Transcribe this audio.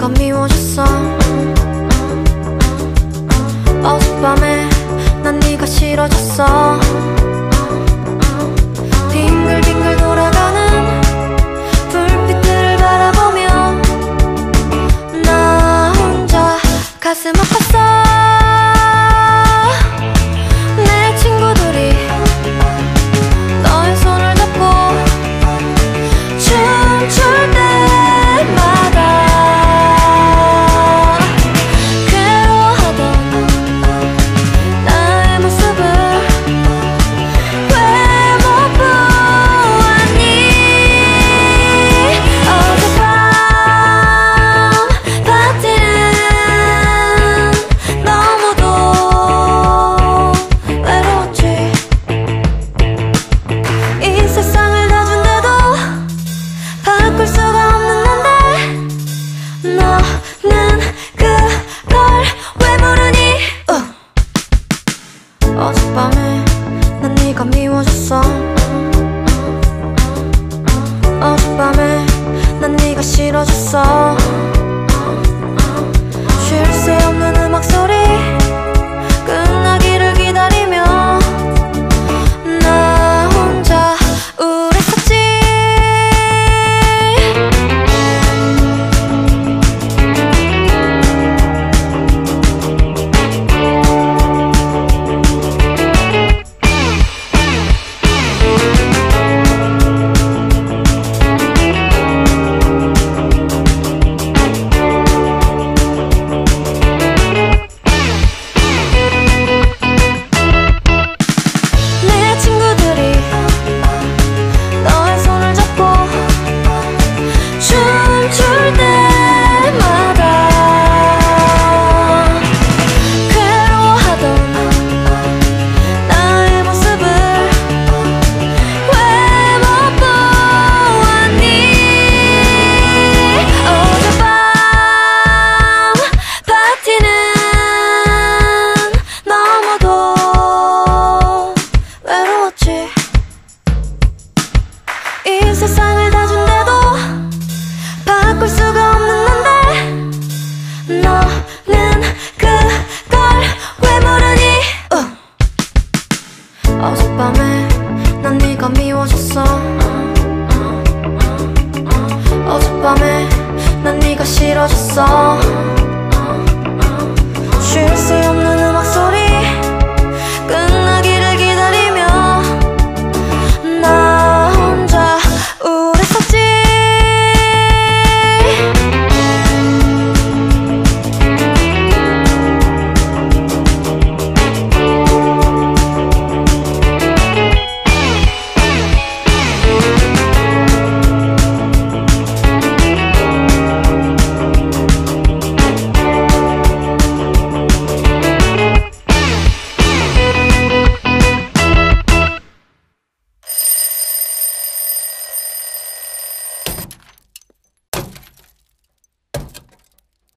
네가 미워졌어. 어젯밤에 난 네가 싫어졌어. 난 그걸 왜 모르니? 어. 어젯밤에 난 네가 미워졌어. 어젯밤에 난 네가 싫어졌어. 들어줬어.